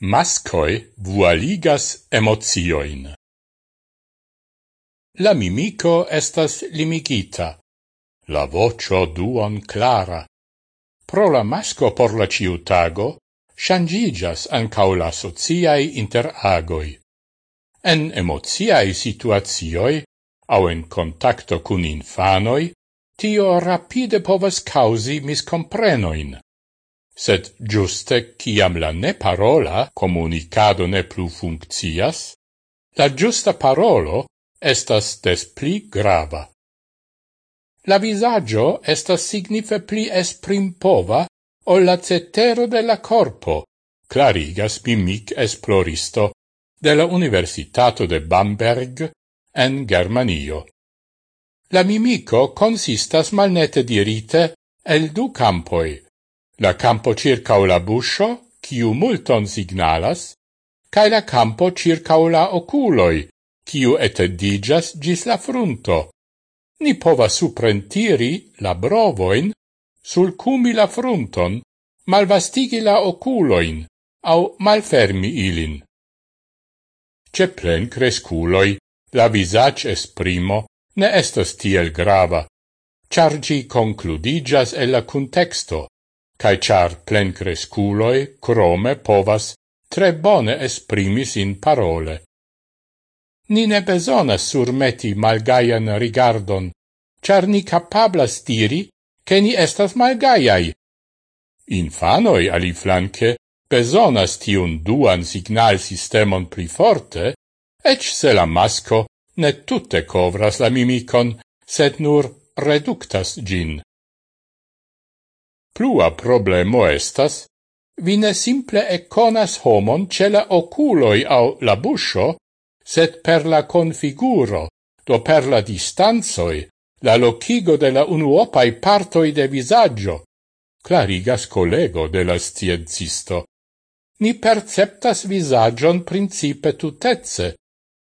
Mascoi vualigas emocioin. La mimico estas limigita, la vocio duon clara. Pro la masco por la ciutago, shangigas ancao la sociai interagoi. En emociai situazioi, au en contacto cun infanoi, tio rapide povas causi miscomprenoin. Sed giuste ciam la ne parola comunicado ne plu funccias, la giusta parolo estas des pli grava. La visaggio estas signife pli esprimpova o la cetero de la corpo, clarigas mimic esploristo de la Universitato de Bamberg en Germanio. La mimico consistas malnete dirite el du campoi, la campo circa la buscio, quiu multon signalas, cae la campo circa la oculoi, quiu etedigas gis la frunto. Ni pova suprentiri la brovoin, sul cumi la frunton, malvastigi la oculoin, au malfermi ilin. Ce plen cresculoi, la visac esprimo ne estas tiel grava, char gi concludigas e la contexto cae char plen cresculoi crome povas tre bone esprimis in parole. Ni ne besonas surmeti malgaian rigardon, char ni capablas diri che ni estas malgaiai. Infanoi ali flanque besonas tiun duan signal sistemon pli forte, ec se la masco ne tutte covras la mimicon, sed nur reductas gin. Plua problemo estas, vi ne simple econas homon ce la oculoi au la buscio, sed per la configuro, do per la distanzoi, la locigo de la unuopai partoi de visaggio, clarigas collego de la sciencisto. Ni perceptas visagion principe tutezze,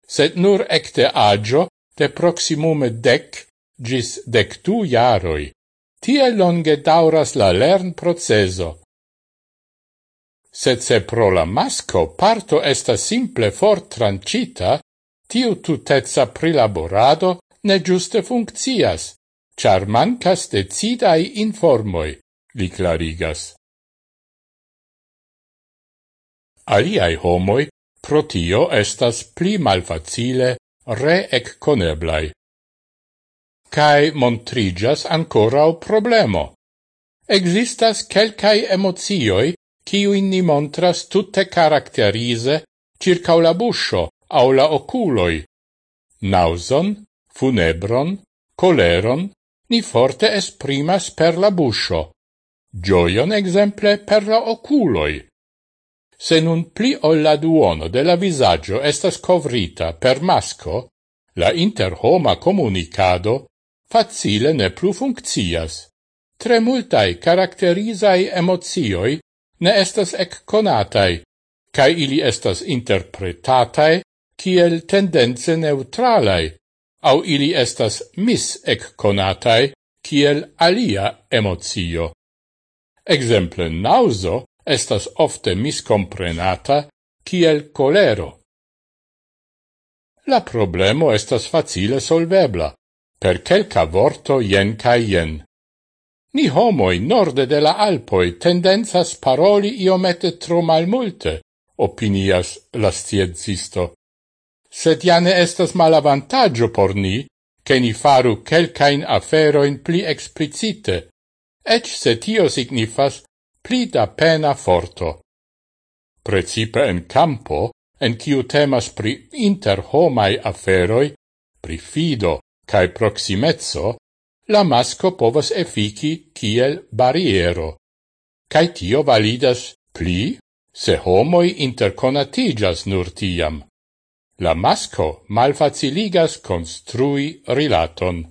sed nur ecte agio de proximume dec gis dec du jaroi, tie longe dauras la lern proceso. Sed se pro la masco parto esta simple for trancita, tiu tutezza prilaborado ne giuste funccias, char mancas decidai informoi, li clarigas. Aliai homoi pro tio estas pli malfacile re ec coneblai cae montrigas ancorau problemo. Existas quelcae emozioi ciuin ni montras tutte caracterize circa la buscio au la oculoi. Nauson, funebron, coleron, ni forte esprimas per la buscio. Gioion exemple per la oculoi. Se nun pli o la duono de la visaggio estas covrita per masco, la interhoma comunicado facile ne plu funccias. Tre multai caracterizai emozioi ne estas ec conatai, cae ili estas interpretatai kiel tendenze neutralai, au ili estas mis ec conatai kiel alia emozio. Exemple, nauso estas ofte miscomprenata kiel colero. La problemo estas facile solvebla per quelca vorto jen ca jen. Ni homoi norde de la Alpoi tendenzas paroli iomete tro malmulte, opinias la stiezisto. Sed jane estas malavantaggio por ni, che ni faru quelcain aferoin pli explicite, ec se tio signifas pli da pena forto. Precipe en campo, en ciu temas pri inter homai aferoi, pri fido, cae proximezzo, la masco povas effici kiel barriero. Cae tio validas pli se homoi interconatigas nur tiam. La masco malfaciligas construi rilaton.